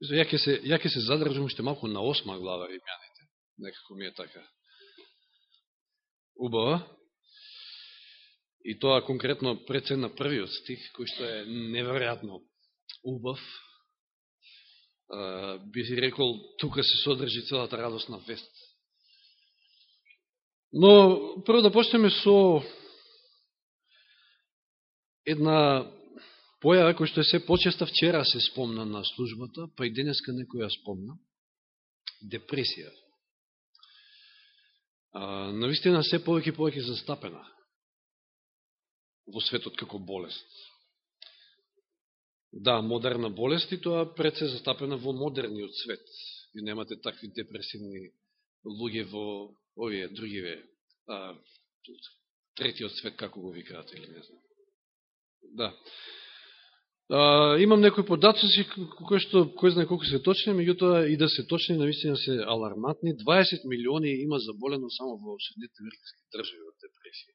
Ја ќе се, ја ќе се задржам уште малку на осма глава римјаните. Некако ми е така. Убава. И тоа конкретно пред се на првиот стих, кој што е неверојатно убав. би си рекол, тука се содржи целата радостна вест. Но, прво да почнеме со една појава која што е се почеста вчера се спомна на службата, па и денеска некој ја спомна. Депресија. А, навистина се повеќе и повеќе застапена во светот како болест. Да, модерна болест и тоа пред се застапена во модерниот свет. И немате такви депресивни луѓе во овие другиве, а, третиот свет, како го викаат, или не знам. Да. А, имам некои податоци кои што кој знае колку се точни, меѓутоа и да се точни, навистина се аларматни. 20 милиони има заболено само во Соединетите Американски држави од депресија.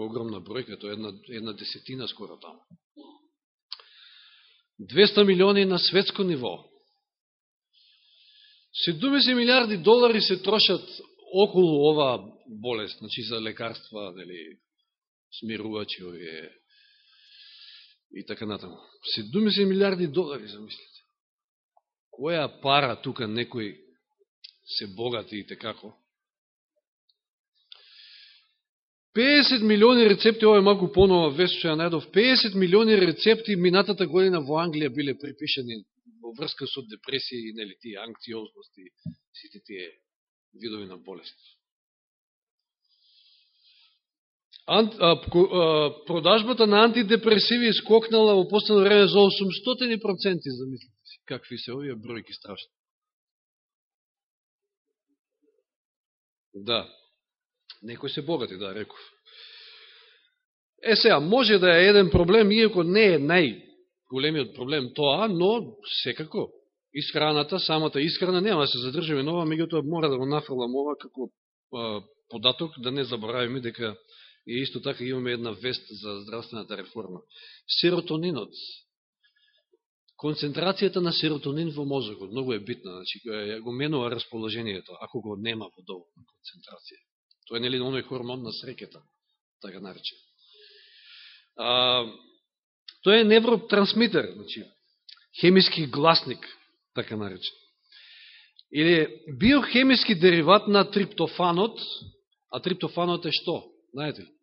Огромна бројка, тоа е една, една десетина скоро таму. 200 милиони на светско ниво. 70 милиарди долари се трошат околу оваа болест, значи за лекарства, дали, смирувачи овие и така натаму. 70 милиарди долари, замислите. Која пара тука некој се богати и текако? 50 милиони рецепти, ова е малку понова вест, што ја најдов, 50 милиони рецепти минатата година во Англија биле припишани во врска со депресија и нели тие анкциозности, сите тие видови на болести. Ант, а, а, продажбата на антидепресиви скокнала во последно време за 800%, замислите си. Какви се овие бројки страшни. Да. Некој се богати, да, реков. Е, сега, може да е еден проблем, иако не е најголемиот проблем тоа, но секако, исхраната, самата исхрана, нема да се задржаме нова, меѓутоа мора да го нафрлам ова како а, податок, да не заборавиме дека И исто така имаме една вест за здравствената реформа. Серотонинот. Концентрацијата на серотонин во мозокот многу е битна, значи го менува расположението, ако го нема во доволна концентрација. Тоа е нели оној хормон на срекета, така нарече. А, тоа е невротрансмитер, значи хемиски гласник, така нарече. Или биохемиски дериват на триптофанот, а триптофанот е што? Знаете ли?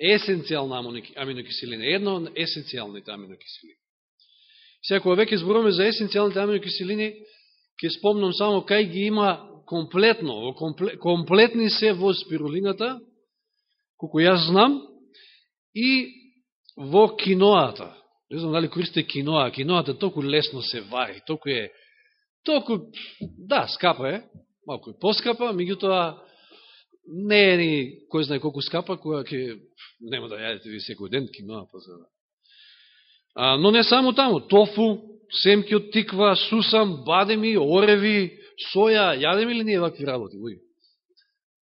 Есенцијална аминокиселина, едно од есенцијалните аминокиселини. Сега, кога веќе зборуваме за есенцијалните аминокиселини, ќе спомнам само кај ги има комплетно, комплетни се во спирулината, колко јас знам, и во киноата. Не знам дали користите киноа, киноата толку лесно се вари, толку е, толку, да, скапа е, малко е поскапа, меѓутоа не е ни кој знае колку скапа, која ќе нема да јадете ви секој ден киноа па за а, но не само таму, тофу, семки од тиква, сусам, бадеми, ореви, соја, јадеме ли ние вакви работи, луѓе?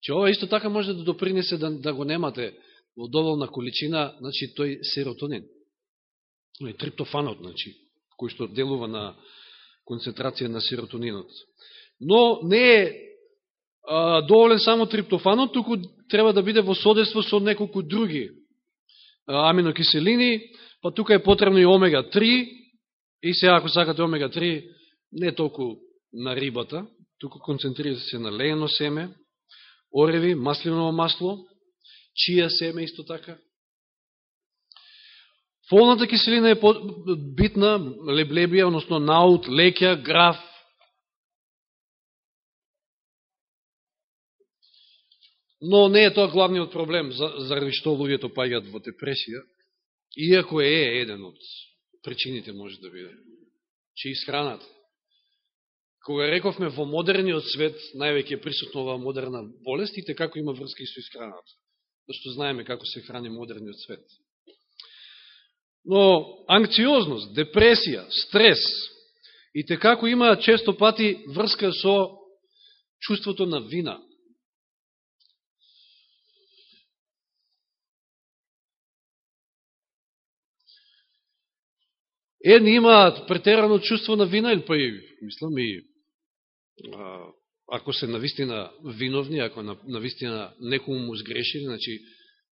Че ова исто така може да допринесе да, да го немате во доволна количина, значи тој серотонин. Тој триптофанот, значи, кој што делува на концентрација на серотонинот. Но не е доволен само триптофанот, туку треба да биде во содейство со неколку други аминокиселини, па тука е потребно и омега-3, и сега ако сакате омега-3, не толку на рибата, туку концентрирате се на леено семе, ореви, маслиново масло, чија семе исто така. Фолната киселина е битна, леблебија, односно наут, лекја, граф, Но не е тоа главниот проблем заради што луѓето паѓаат во депресија, иако е еден од причините може да биде, че исхраната. Кога рековме во модерниот свет, највеќе е присутна оваа модерна болест и како има врска и со исхраната. Да Зашто знаеме како се храни модерниот свет. Но анкциозност, депресија, стрес и како има често пати врска со чувството на вина. Едни имаат претерано чувство на вина, или па и, мислам, и а, ако се навистина виновни, ако на, навистина некому му сгрешили, значи,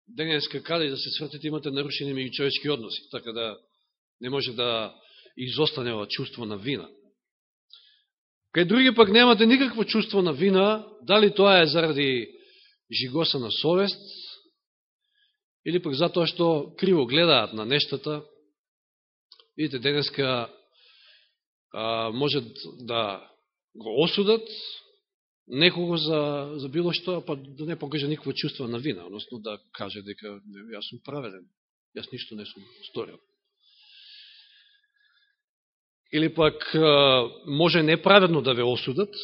денеска каде да се свртите имате нарушени меѓу човечки односи, така да не може да изостане ова чувство на вина. Кај други пак немате никакво чувство на вина, дали тоа е заради жигоса на совест, или пак затоа што криво гледаат на нештата. Видите, денеска а, може да го осудат некого за, за било што, па да не покаже никакво чувство на вина, односно да каже дека јас сум праведен, јас ништо не сум сторил. Или пак може неправедно да ве осудат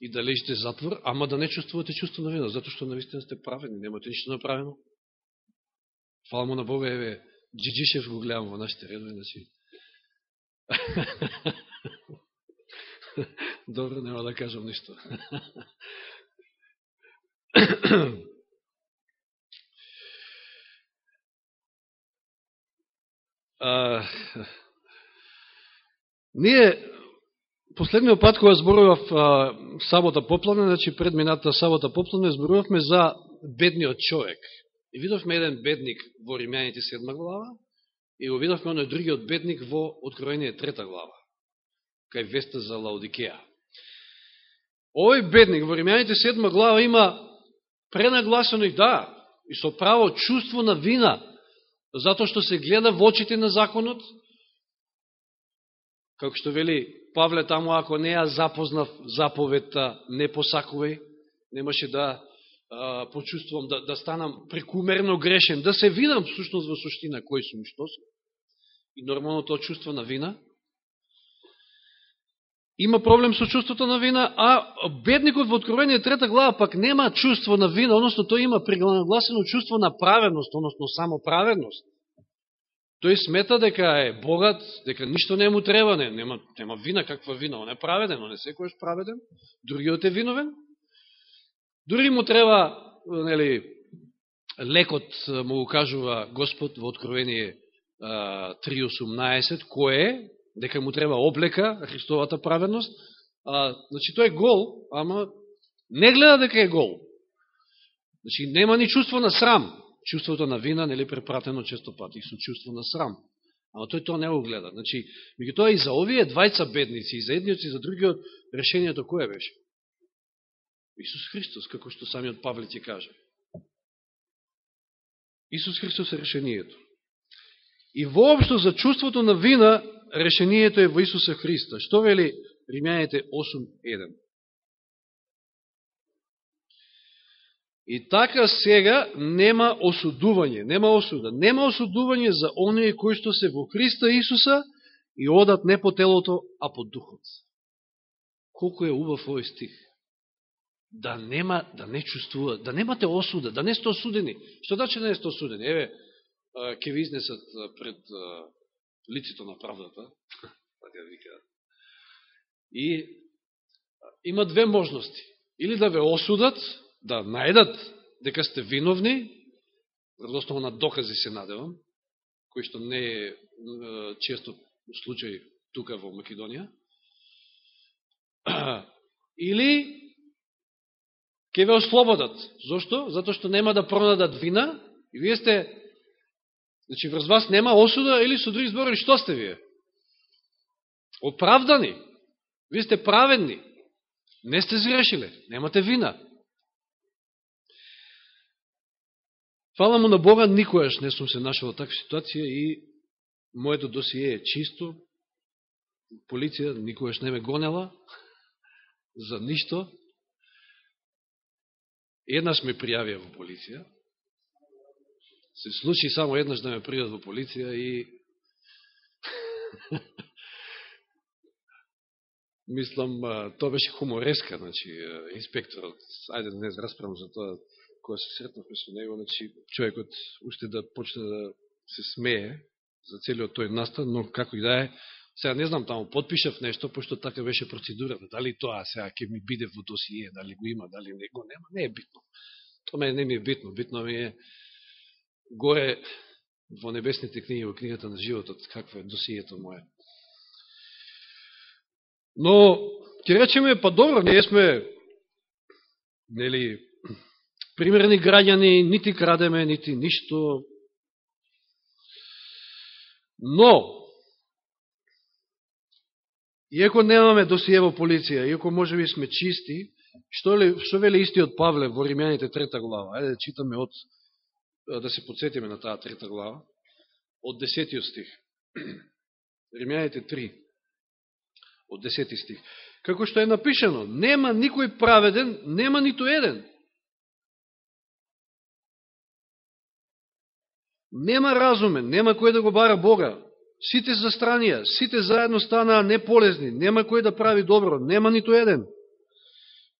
и да лежите затвор, ама да не чувствувате чувство на вина, затоа што наистина сте праведни, немате ништо направено. Фала му на Бога, еве, Джиджишев го гледам во нашите редови, значи. Добро, нема да кажам ништо. а, ние, последниот пат кога зборував а, сабота поплане, значи пред мината сабота поплане, зборувавме за бедниот човек. И видовме еден бедник во Римјаните 7 глава и го видовме оној другиот бедник во Откровение 3 глава кај веста за Лаодикеа. Овој бедник во Римјаните 7 глава има пренагласено и да, и со право чувство на вина, затоа што се гледа во очите на законот, како што вели Павле таму, ако не ја запознав заповедта, не посакувај, немаше да а, почувствувам, да, да станам прекумерно грешен, да се видам всушност во суштина кој сум и што сум. И нормално тоа чувство на вина, има проблем со чувството на вина, а бедникот во Откровение трета глава пак нема чувство на вина, односно тој има пригласнено чувство на праведност, односно само праведност. Тој смета дека е богат, дека ништо не му треба, не, нема, нема вина, каква вина, он е праведен, он е секојаш праведен, другиот е виновен. Дури му треба, нели, лекот му го кажува Господ во Откровение 3.18, кој е, дека му треба облека, Христовата праведност, а, значи тој е гол, ама не гледа дека е гол. Значи нема ни чувство на срам. Чувството на вина, нели препратено често пати, со чувство на срам. Ама тој тоа не го гледа. Значи, меѓутоа и за овие двајца бедници, и за едниот и за другиот, решението кое беше? Исус Христос, како што самиот Павле ти каже. Исус Христос е решението. И воопшто за чувството на вина, решението е во Исуса Христа. Што вели Римјаните 8.1? И така сега нема осудување, нема осуда, нема осудување за оние кои што се во Христа Исуса и одат не по телото, а по духот. Колко е убав овој стих. Да нема, да не чувствува, да немате осуда, да не сте осудени. Што значи да не сте осудени? Еве, ќе ви изнесат пред лицето на правдата, така викаат. И има две можности. Или да ве осудат, да најдат дека сте виновни, радосно на докази се надевам, кој што не е често случај тука во Македонија, или ќе ве ослободат. Зошто? Затоа што нема да продадат вина и вие сте Значи, врз вас нема осуда или со други збори, што сте вие? Оправдани. Вие сте праведни. Не сте згрешиле. Немате вина. Фала му на Бога, никојаш не сум се нашел во таква ситуација и моето досие е чисто. Полиција никојаш не ме гонела за ништо. Еднаш ме пријавија во полиција. Се случи само еднаш да ме придат во полиција и мислам, тоа беше хумореска, значи, инспекторот, ајде да не расправам за тоа, која се сретнахме со него, значи, човекот уште да почне да се смее за целиот тој настан, но како и да е, сега не знам, таму подпишав нешто, пошто така беше процедурата, дали тоа сега ќе ми биде во досие, дали го има, дали не го нема, не е битно. Тоа не ми е битно, битно ми е горе во небесните книги, во книгата на животот, какво е досието моје. Но, ќе речеме, па добро, ние сме, нели, примерни граѓани, нити крадеме, нити ништо. Но, иако немаме досиево полиција, иако може би сме чисти, што, ли, што вели истиот Павле во Римјаните трета глава? Ајде да читаме од, да се подсетиме на таа трета глава, од десетиот стих. Римјаните 3, од десети стих. Како што е напишено, нема никој праведен, нема ниту еден. Нема разумен, нема кој да го бара Бога. Сите застранија, сите заедно станаа неполезни, нема кој да прави добро, нема ниту еден.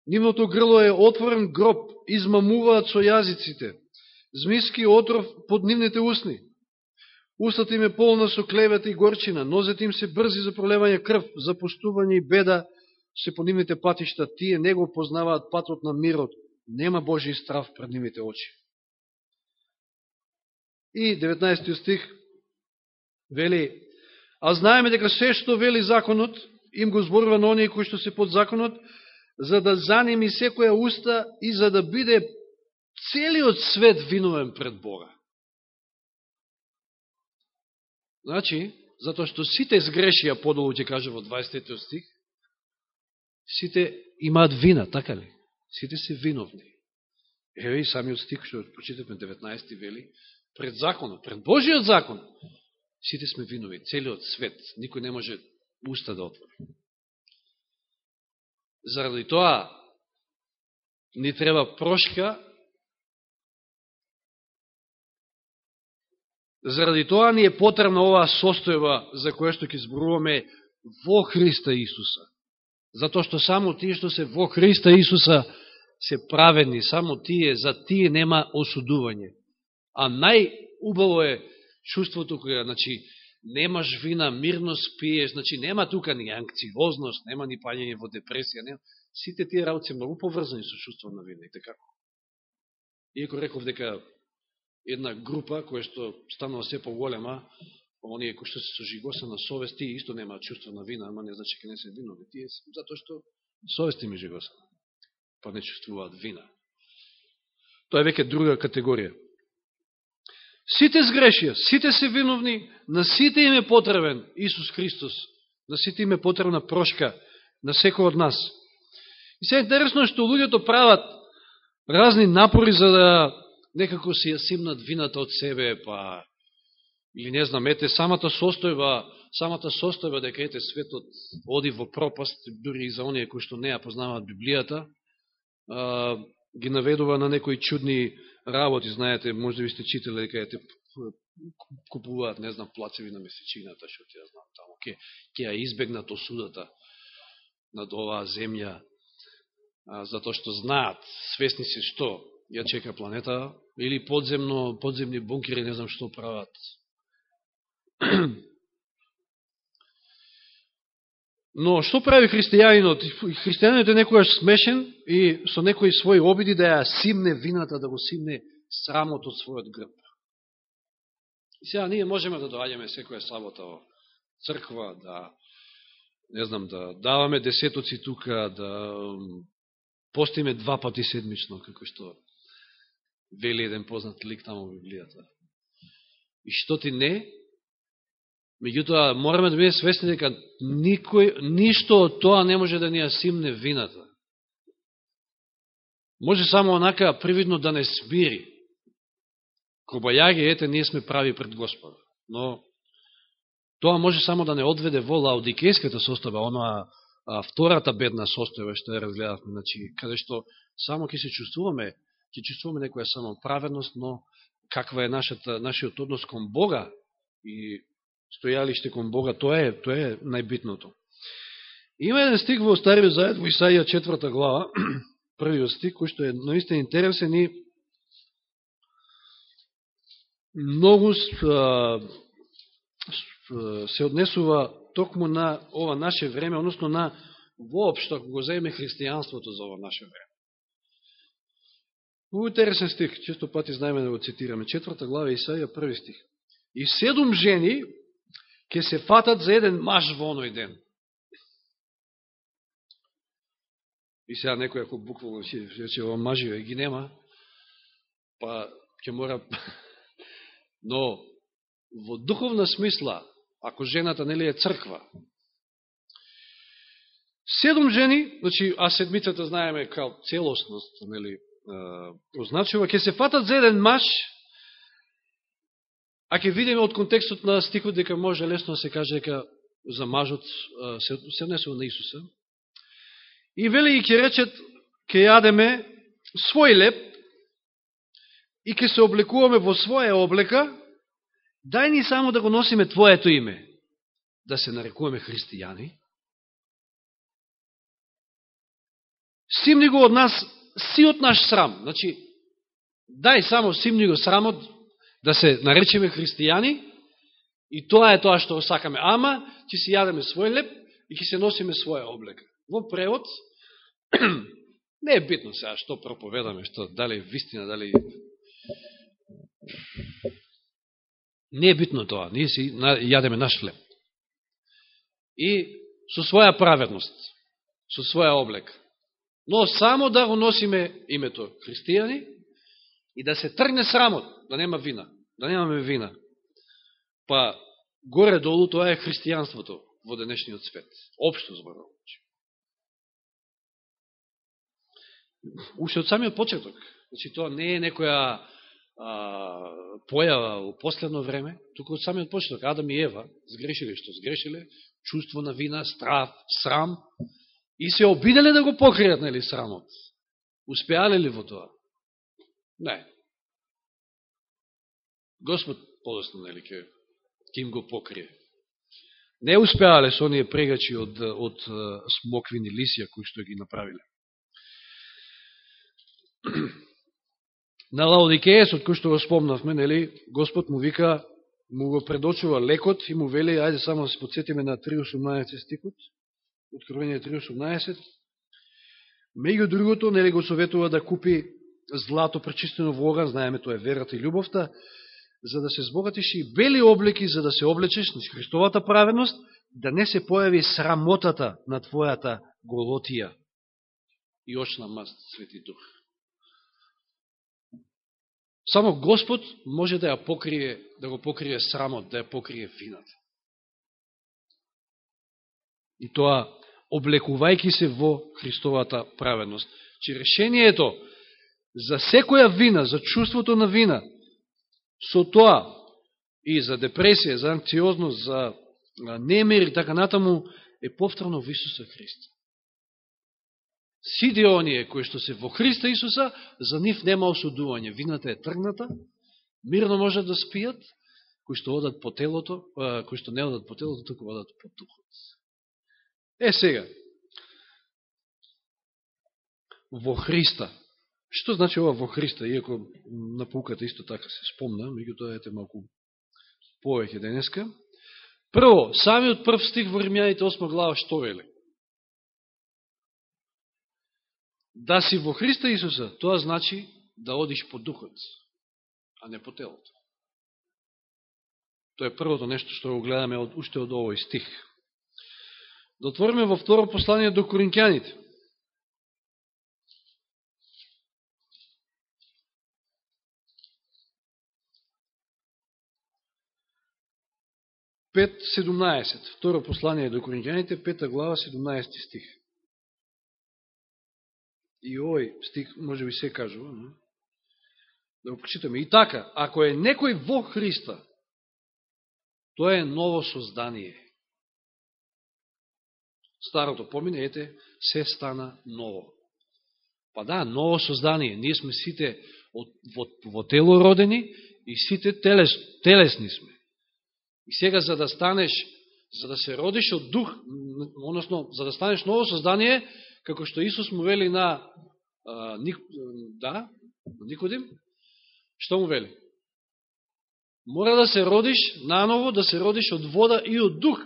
Нивното грло е отворен гроб, измамуваат со јазиците, змиски отров под нивните усни. Устата им е полна со клевета и горчина, нозете им се брзи за пролевање крв, за пустување и беда се по нивните патишта. Тие не го познаваат патот на мирот, нема Божи страв пред нивните очи. И 19 стих вели, а знаеме дека се што вели законот, им го зборува на оние кои што се под законот, за да заними секоја уста и за да биде целиот свет виновен пред Бога. Значи, затоа што сите сгрешија, подолу ќе каже во 20 стих, сите имаат вина, така ли? Сите се виновни. Еве и самиот стих, што прочитавме 19 вели, пред законот, пред Божиот закон, сите сме винови, целиот свет, никој не може уста да отвори. Заради тоа, ни треба прошка, заради тоа ни е потребна оваа состојба за која што ќе зборуваме во Христа Исуса. Затоа што само тие што се во Христа Исуса се праведни, само тие, за тие нема осудување. А најубаво е чувството кога, значи, немаш вина, мирно спиеш, значи нема тука ни анкциозност, нема ни пањање во депресија, нема. Сите тие работи многу поврзани со чувство на вина, и така. Иако реков дека една група која што станува се поголема, оние кои што се со жигоса на совест, тие исто нема чувство на вина, ама не значи ке не се винови, тие затоа што совест ми жигоса, па не чувствуваат вина. Тоа е веќе друга категорија. Сите сгрешија, сите се виновни, на сите им е потребен Исус Христос, на сите им е потребна прошка, на секој од нас. И се интересно што луѓето прават разни напори за да некако се јасимнат вината од себе, па или не знам, ете, самата состојба, самата состојба да дека ете светот оди во пропаст, дури и за оние кои што не ја познаваат Библијата, ги наведува на некои чудни работи, знаете, може да ви сте читали дека те купуваат, не знам, плацеви на месечината, што ти ја знам тамо, ке, ке ја избегнат осудата над оваа земја, а, затоа што знаат, свесни се што ја чека планета, или подземно, подземни бункери, не знам што прават. Но што прави христијанинот? Христијанинот е некојаш смешен и со некои своји обиди да ја симне вината, да го симне срамот од својот грб. И сега ние можеме да доаѓаме секоја сабота во црква, да не знам, да даваме десетоци тука, да постиме два пати седмично, како што вели еден познат лик таму во Библијата. И што ти не, Меѓутоа, мораме да биде свесни дека никој, ништо од тоа не може да ни ја симне вината. Може само онака привидно да не смири. Кобајаги, ете, ние сме прави пред Господа. Но тоа може само да не одведе во лаодикејската состојба, онаа а, втората бедна состојба што ја разгледавме, значи, каде што само ќе се чувствуваме, ќе чувствуваме некоја самоправедност, но каква е нашата, нашиот однос кон Бога и стојалиште кон Бога, тоа е, тоа е најбитното. Има еден стик во Стариот Завет, во Исаија четврта глава, првиот стих, кој што е наистина интересен и многу се однесува токму на ова наше време, односно на воопшто, ако го заеме христијанството за ова наше време. Много интересен стих, често пати знаеме да го цитираме. Четврта глава Исаија, први стих. И седум жени ќе се фатат за еден маж во оној ден. И сега некој ако буквално ќе рече ова маживе ги нема, па ќе мора но во духовна смисла, ако жената нели е црква, седум жени, значи, а седмицата знаеме као целостност, нели, означува, ќе се фатат за еден маж, а ќе видиме од контекстот на стихот дека може лесно да се каже дека за мажот се, се однесува на Исуса. И вели и ќе речет, ќе јадеме свој леп и ќе се облекуваме во своја облека, дај ни само да го носиме Твоето име, да се нарекуваме христијани. Симни го од нас сиот наш срам. Значи, дај само симни го срамот да се наречеме христијани и тоа е тоа што сакаме. Ама, ќе си јадеме свој леп и ќе се носиме своја облека. Во превод, не е битно сега што проповедаме, што дали е вистина, дали Не е битно тоа. Ние си јадеме наш хлеб. И со своја праведност, со своја облека но само да го носиме името христијани и да се тргне срамот, да нема вина, да немаме вина. Па, горе-долу тоа е христијанството во денешниот свет. Обшто зборувам. Уште од самиот почеток. Значи, тоа не е некоја а, појава во последно време, туку од самиот почеток. Адам и Ева сгрешиле што сгрешиле, чувство на вина, страв, срам, И се обиделе да го покријат, нели, срамот. Успеале ли во тоа? Не. Господ подосно, нели, ке, ке им го покрие. Не успеале со оние прегачи од, од смоквини лисија кои што ги направиле. На Лаодикеесот, кој што го спомнавме, нели, Господ му вика, му го предочува лекот и му вели, ајде само да се подсетиме на 3.18 стикот, Откровение 3.18, меѓу другото, нели го советува да купи злато пречистено во оган, знаеме тоа е верата и љубовта, за да се збогатиш и бели облеки, за да се облечеш на Христовата праведност, да не се појави срамотата на твојата голотија и очна маст, Свети Дух. Само Господ може да ја покрие, да го покрие срамот, да ја покрие вината. И тоа облекувајки се во Христовата праведност. Че решението за секоја вина, за чувството на вина, со тоа и за депресија, за анкциозност, за немир и така натаму, е повторно во Исуса Христа. Сите оние кои што се во Христа Исуса, за нив нема осудување. Вината е тргната, мирно можат да спијат, кои што одат по телото, кои што не одат по телото, току одат по духот. Е сега, во Христа. Што значи ова во Христа, иако на пауката исто така се спомна, тоа ете малку повеќе денеска. Прво, самиот прв стих во Римјаните 8 глава што вели? Да си во Христа Исуса, тоа значи да одиш по духот, а не по телото. Тоа е првото нешто што го гледаме од, уште од овој стих. Да отвориме во второ послание до Коринќаните. Пет, 17. Второ послание до Коринќаните, пета глава, 17 стих. И овој стих може би се кажува, но? да го прочитаме. И така, ако е некој во Христа, тоа е ново создание. Старото помине, ете, се стана ново. Па да, ново создание. Ние сме сите во, во тело родени и сите телес, телесни сме. И сега, за да станеш, за да се родиш од дух, односно, за да станеш ново создание, како што Исус му вели на, а, Ник, да, на Никодим, што му вели? Мора да се родиш наново, да се родиш од вода и од дух.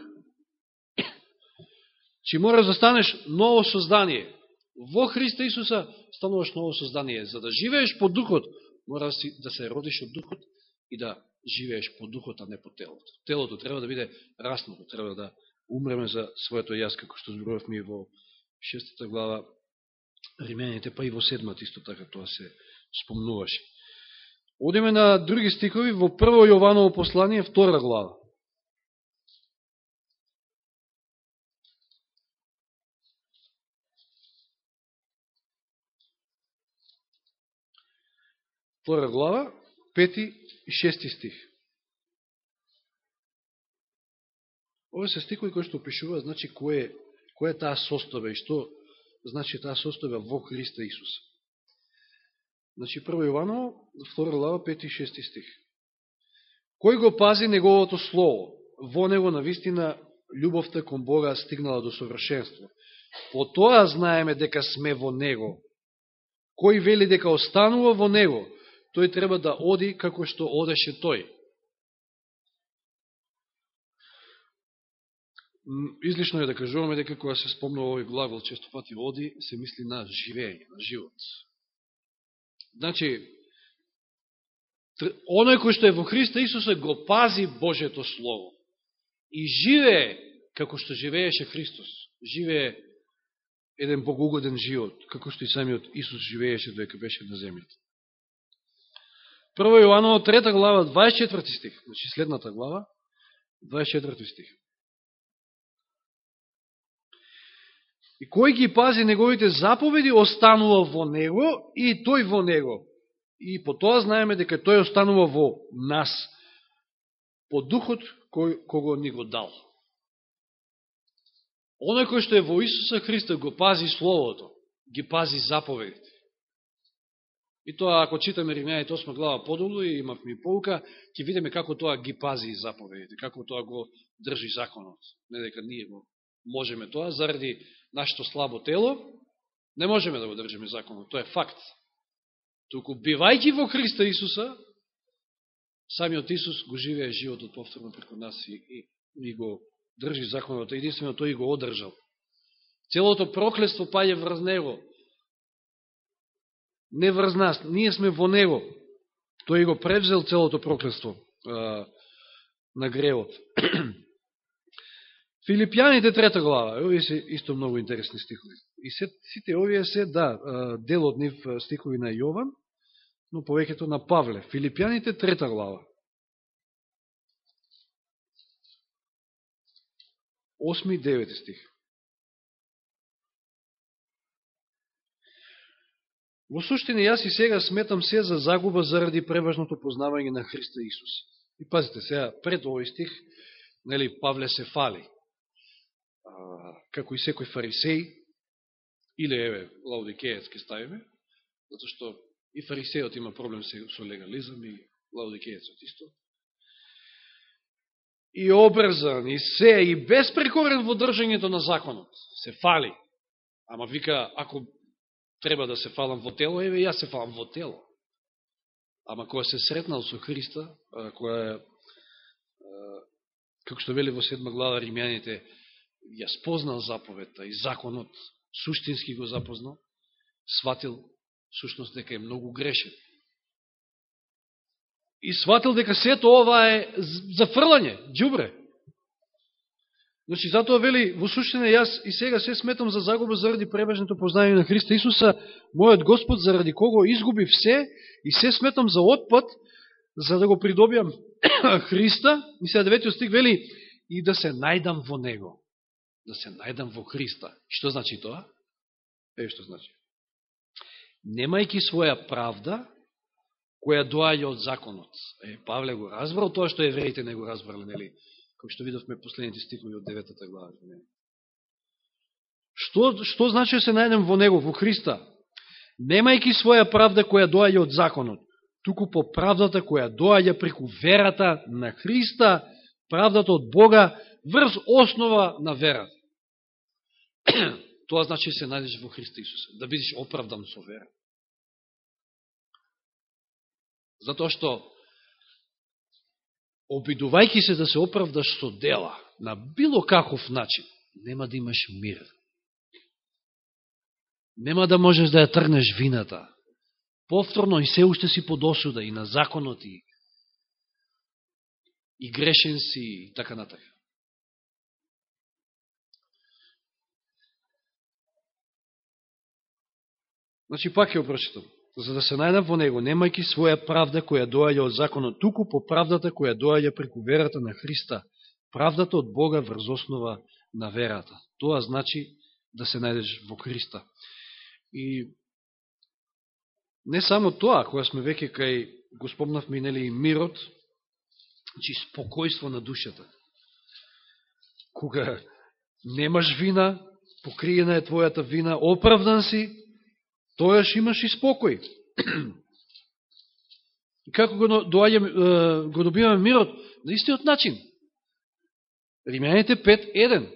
Чи мора да станеш ново создание. Во Христа Исуса стануваш ново создание. За да живееш по духот, мора да се родиш од духот и да живееш по духот, а не по телото. Телото треба да биде раснато, треба да умреме за своето јас, како што зборувавме во шестата глава Римените, па и во седмата исто така тоа се спомнуваше. Одиме на други стикови во прво Јованово послание, втора глава. Втора глава, пети и шести стих. Ова се стихови кои што опишува, значи, кој е, кој е таа состојба и што значи таа состојба во Христа Исуса. Значи, прво Јованово, втора глава, пети и шести стих. Кој го пази неговото слово? Во него, на вистина, љубовта кон Бога стигнала до совршенство. По тоа знаеме дека сме во него. Кој вели дека останува во него, тој треба да оди како што одеше тој. Излишно е да кажуваме дека кога се спомнува овој глагол често пати оди, се мисли на живење, на живот. Значи, оној кој што е во Христа Исуса го пази Божето Слово и живее како што живееше Христос. Живее еден богоугоден живот, како што и самиот Исус живееше додека беше на земјата. Прво Јоанова, трета глава, 24 стих, значи следната глава, 24 стих. И кој ги пази неговите заповеди, останува во него и тој во него. И по тоа знаеме дека тој останува во нас, по духот кој, кого ни го дал. Оној кој што е во Исуса Христа го пази Словото, ги пази заповедите. И тоа, ако читаме Римјаните 8 глава подолу и имавме и полка, ќе видиме како тоа ги пази заповедите, како тоа го држи законот. Не дека ние го можеме тоа, заради нашето слабо тело, не можеме да го држиме законот. Тоа е факт. Туку, бивајќи во Христа Исуса, самиот Исус го живее животот повторно преко нас и, и, и го држи законот. Единствено тој го одржал. Целото проклество паѓа врз него не врз нас, ние сме во него. Тој го превзел целото проклество на гревот. Филипјаните трета глава, овие се исто многу интересни стихови. И се, сите овие се, да, дел од нив стихови на Јован, но повеќето на Павле. Филипјаните трета глава. Осми и девети стих. Во суштини јас и сега сметам се за загуба заради преважното познавање на Христа Исус. И пазите, сега, пред овој стих, нели, Павле се фали, а, како и секој фарисеј, или, еве, лаудикеец ке ставиме, затоа што и фарисејот има проблем со легализам, и лаудикеецот исто. И обрзан, и се, и безпрекорен во држањето на законот. Се фали. Ама вика, ако треба да се фалам во тело, еве јас се фалам во тело. Ама кога се сретнал со Христа, која е, како што вели во седма глава Римјаните, ја спознал заповедта и законот, суштински го запознал, сватил сушност дека е многу грешен. И сватил дека сето ова е зафрлање, джубре. Значи, затоа вели, во суштина, јас и сега се сметам за загуба заради пребежното познање на Христа Исуса, мојот Господ, заради кого изгубив се, и се сметам за отпад, за да го придобиам Христа, и сега деветиот стих вели, и да се најдам во Него. Да се најдам во Христа. Што значи тоа? Е, што значи? Немајки своја правда, која доаѓа од законот. Е, Павле го разбрал тоа што евреите не го разбрали, нели? Како што видовме последните стихови од деветата глава. Што, што значи да се најдем во Него, во Христа? Немајки своја правда која доаѓа од законот, туку по правдата која доаѓа преку верата на Христа, правдата од Бога, врз основа на верата. Тоа значи да се најдеш во Христа Исуса, да бидеш оправдан со вера. Затоа што обидувајќи се да се оправдаш со дела, на било каков начин, нема да имаш мир. Нема да можеш да ја тргнеш вината. Повторно и се уште си под осуда и на законот и и грешен си и така натака. Значи, пак ја прочитам. За да се најдам во него, немајки своја правда која доаѓа од законот, туку по правдата која доаѓа преку верата на Христа, правдата од Бога врз основа на верата. Тоа значи да се најдеш во Христа. И не само тоа, која сме веќе кај го спомнавме нели и мирот, значи спокојство на душата. Кога немаш вина, покриена е твојата вина, оправдан си, тојаш имаш и спокој. И како го, доаѓам, го добиваме мирот? На истиот начин. Римјаните 5.1.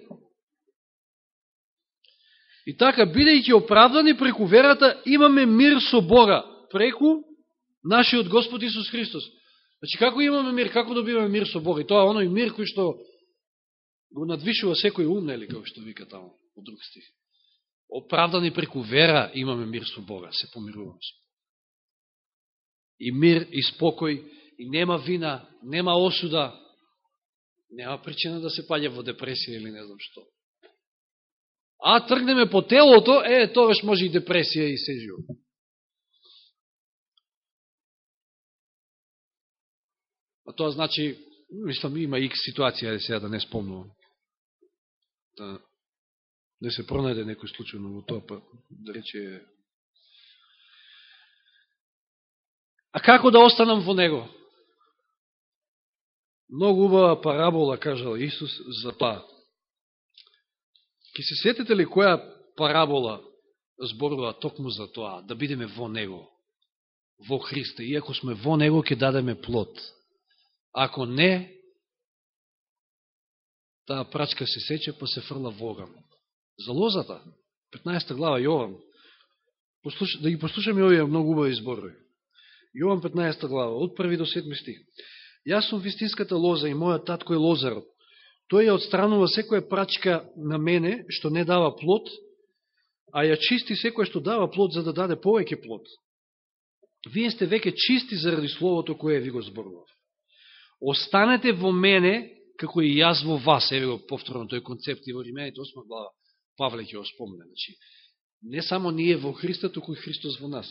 И така, бидејќи оправдани преку верата, имаме мир со Бога, преку нашиот Господ Исус Христос. Значи, како имаме мир, како добиваме мир со Бога? И тоа оној мир кој што го надвишува секој ум, нели, како што вика таму, од друг стих. Оправдани преку вера имаме мир со Бога, се помируваме со И мир, и спокој, и нема вина, нема осуда, нема причина да се паѓа во депресија или не знам што. А тргнеме по телото, е, тоа може и депресија и се живо. А тоа значи, мислам, има икс ситуација, сега да не спомнувам. Да не се пронајде некој случајно во тоа, па да рече... А како да останам во него? Многу убава парабола, кажал Исус, за тоа. Ке се сетите ли која парабола зборува токму за тоа, да бидеме во Него, во Христа, и ако сме во Него, ќе дадеме плод. Ако не, таа прачка се сече, па се фрла во огамот. За лозата, 15 глава Јован, послуш, да ги послушаме овие многу убави зборови. Јован 15 глава, од први до 7 стих. Јас сум вистинската лоза и мојот татко е лозарот. Тој ја отстранува секоја прачка на мене, што не дава плод, а ја чисти секоја што дава плод, за да даде повеќе плод. Вие сте веќе чисти заради Словото кое ви го зборував. Останете во мене, како и јас во вас. Еве го повторно тој концепт и во Римејите 8 глава. Павле ќе го спомне. Значи, не само ние во Христа, току и Христос во нас.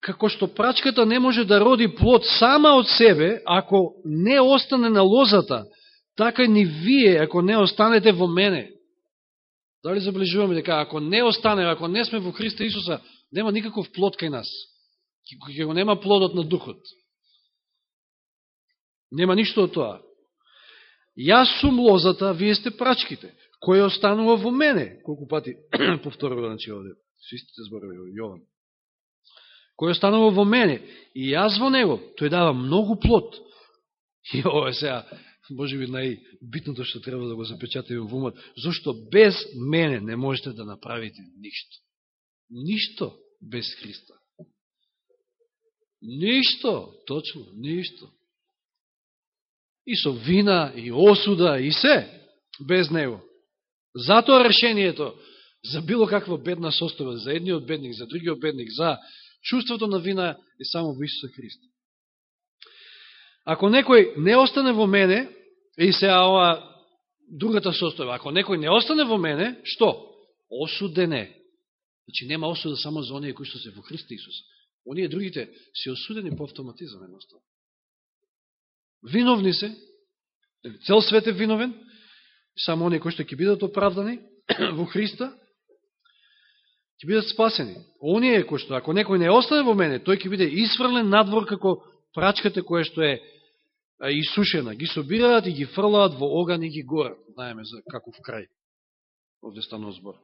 Како што прачката не може да роди плод сама од себе, ако не остане на лозата, така ни вие, ако не останете во мене. Дали заближуваме дека ако не остане, ако не сме во Христа Исуса, нема никаков плод кај нас. Ке го нема плодот на духот. Нема ништо од тоа. Јас сум лозата, вие сте прачките. Кој останува во мене? Колку пати повторува, значи, овде, свистите зборови, Јован. Кој останува во мене и јас во него, тој дава многу плод. И ова е сега може би најбитното што треба да го запечатаме во умот, Зошто без мене не можете да направите ништо. Ништо без Христа. Ништо, точно, ништо. И со вина, и осуда, и се, без Него. Затоа решението за било каква бедна состојба, за едниот бедник, за другиот бедник, за чувството на вина е само во Исуса Христа. Ако некој не остане во мене, И се ова другата состојба. Ако некој не остане во мене, што? Осуден е. Значи нема осуда само за оние кои што се во Христа Исус. Оние другите се осудени по автоматизам едноставно. Виновни се, цел свет е виновен, само оние кои што ќе бидат оправдани во Христа, ќе бидат спасени. Оние кои што, ако некој не остане во мене, тој ќе биде исфрлен надвор како прачката која што е исушена, ги собираат и ги фрлаат во оган и ги горат. Знаеме за каков крај. Овде станува збор.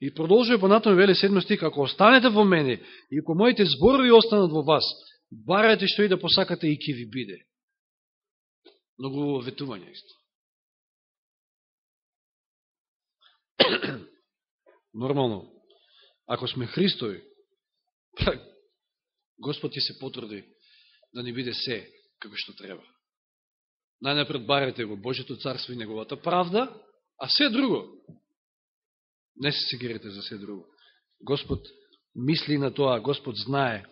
И продолжува понатоме вели 7 стих, ако останете во мене и ако моите зборови останат во вас, барате што и да посакате и ќе ви биде. Многу ветување исто. Нормално, ако сме Христови, Господ ќе се потруди да ни биде се како што треба. Најнапред барете го Божето царство и неговата правда, а се друго, не се сегирате за се друго. Господ мисли на тоа, Господ знае.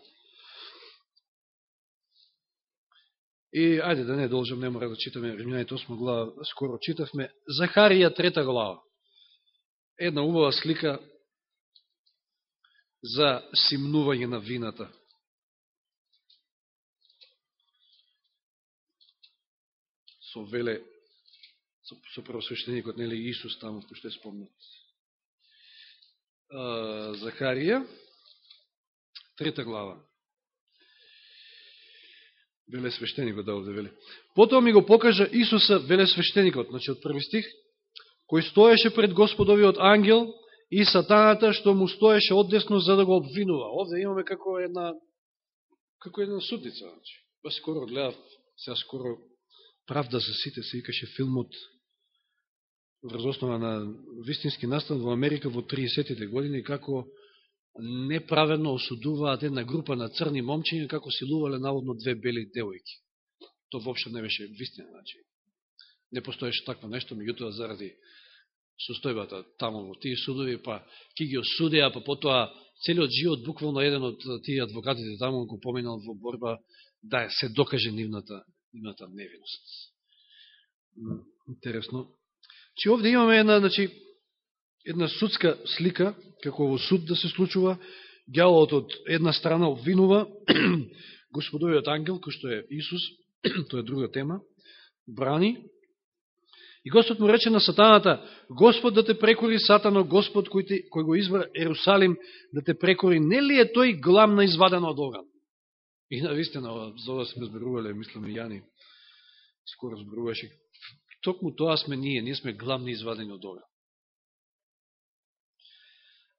И, ајде да не должам, не мора да читаме Римјаните 8 глава, скоро читавме. Захарија 3 глава. Една убава слика за симнување на вината. Со веле, со, со правосвещеникот, нели Исус таму, кој што е спомнат. Захарија, трета глава. Веле свештеникот да овде веле. Потоа ми го покажа Исуса, веле свештеникот, значи од први стих, кој стоеше пред Господовиот ангел и сатаната што му стоеше одесно за да го обвинува. Овде имаме како една како една судница. Значи. Ба скоро гледав, сега скоро Правда за сите се викаше филмот врз основа на вистински настан во Америка во 30-тите години, како неправедно осудуваат една група на црни момчиња, како силувале наводно две бели девојки. То воопшто не беше вистина, значи. Не постоеше такво нешто, меѓутоа заради состојбата таму во тие судови, па ки ги осудеа, па потоа целиот живот, буквално еден од тие адвокатите таму го поминал во борба да се докаже нивната, нивната невиност. Интересно. Чи овде имаме една, значи, една судска слика, како во суд да се случува, гјалот од една страна обвинува господовиот ангел, кој што е Исус, тоа е друга тема, брани, И Господ му рече на сатаната, Господ да те прекори сатано, Господ кој, те, кој го избра Ерусалим да те прекори, не ли е тој гламна изваден од оган? И наистина за ова сме зборувале, мислам и Јани, скоро зборуваше. Токму тоа сме ние, ние сме главни извадени од оган.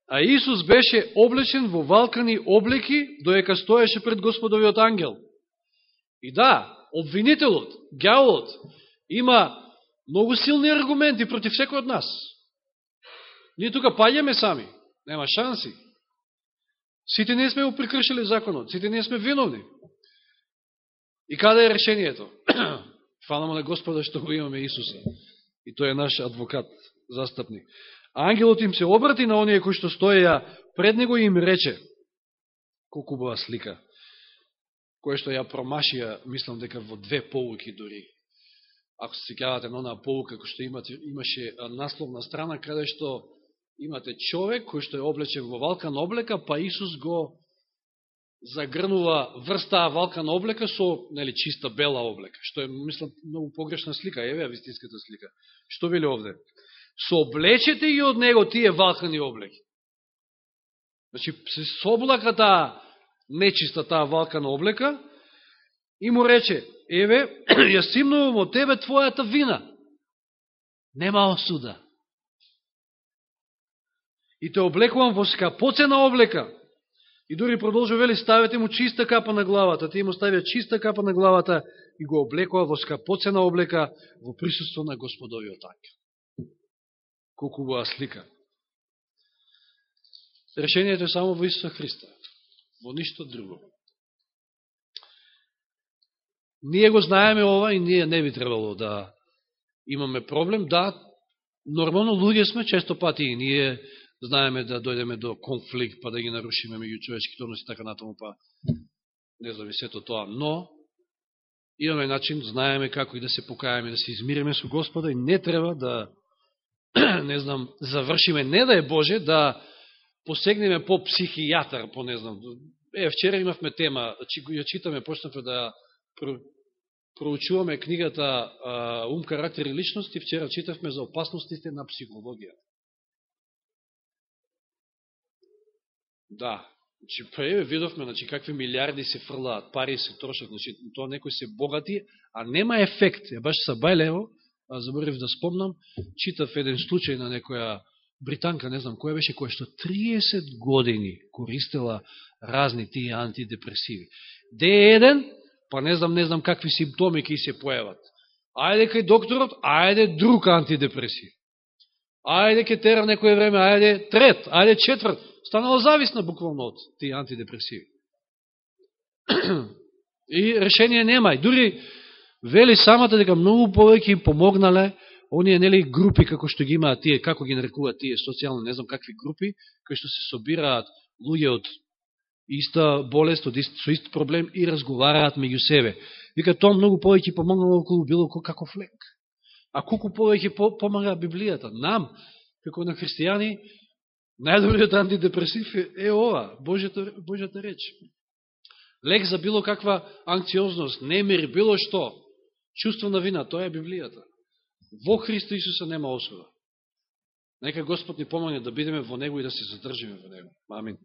А Исус беше облечен во валкани облеки, доека стоеше пред Господовиот ангел. И да, обвинителот, гјавот, има многу силни аргументи против секој од нас. Ние тука паѓаме сами, нема шанси. Сите не сме го прекршили законот, сите не сме виновни. И каде е решението? Фанамо на Господа што го имаме Исуса. И тој е наш адвокат, застапник. А ангелот им се обрати на оние кои што стоеја пред него и им рече, колку бува слика, која што ја промашија, мислам дека во две полуки дори, ако се сеќавате на онаа полука кој што имате, имаше насловна страна, каде што имате човек кој што е облечен во валкан облека, па Исус го загрнува врста валкан облека со нели, чиста бела облека, што е, мислам, многу погрешна слика, еве вистинската слика. Што вели овде? Соблечете облечете и од него тие валкани облеки. Значи, се соблака таа нечиста таа валкана облека и му рече, еве, ја симнувам од тебе твојата вина. Нема осуда. И те облекувам во скапоцена облека. И дури продолжува вели, ставете му чиста капа на главата. Те му ставија чиста капа на главата и го облекува во скапоцена облека во присуство на Господовиот ангел. Колку боа слика. Решението е само во Исуса Христа. Во ништо друго. Ние го знаеме ова и ние не би требало да имаме проблем. Да, нормално луѓе сме, често пати и ние знаеме да дојдеме до конфликт, па да ги нарушиме меѓу човечките односи така натаму, па не зави сето тоа. Но, имаме начин, знаеме како и да се покаеме, да се измириме со Господа и не треба да, не знам, завршиме, не да е Боже, да посегнеме по психијатар, по не знам. Е, вчера имавме тема, ја читаме, почнавме да проучуваме книгата Ум, карактер и личности, вчера читавме за опасностите на психологија. Да, значи, па Че преве видовме значи, какви милиарди се фрлаат, пари се трошат, значи, тоа некои се богати, а нема ефект. Ја баш са бајлево, заборив да спомнам, читав еден случај на некоја британка, не знам која беше, која што 30 години користела разни тие антидепресиви. Де еден, па не знам, не знам какви симптоми ќе се појават. Ајде кај докторот, ајде друг антидепресив. Ајде ке тера некој време, ајде трет, ајде четврт. Станало зависна буквално од тие антидепресиви. И решение нема. И дури вели самата дека многу повеќе им помогнале оние нели групи како што ги имаат тие, како ги нарекуваат тие социјално, не знам какви групи, кои што се собираат луѓе од иста болест, од ист, со ист проблем и разговараат меѓу себе. Вика, тоа многу повеќе помогнало околу било каков лек. А колку повеќе помага Библијата? Нам, како на христијани, најдобриот антидепресив е ова, Божјата, Божјата реч. Лек за било каква анкциозност, немир, било што, чувство на вина, тоа е Библијата. Во Христо Исуса нема осуда. Нека Господ ни помогне да бидеме во Него и да се задржиме во Него. Амин.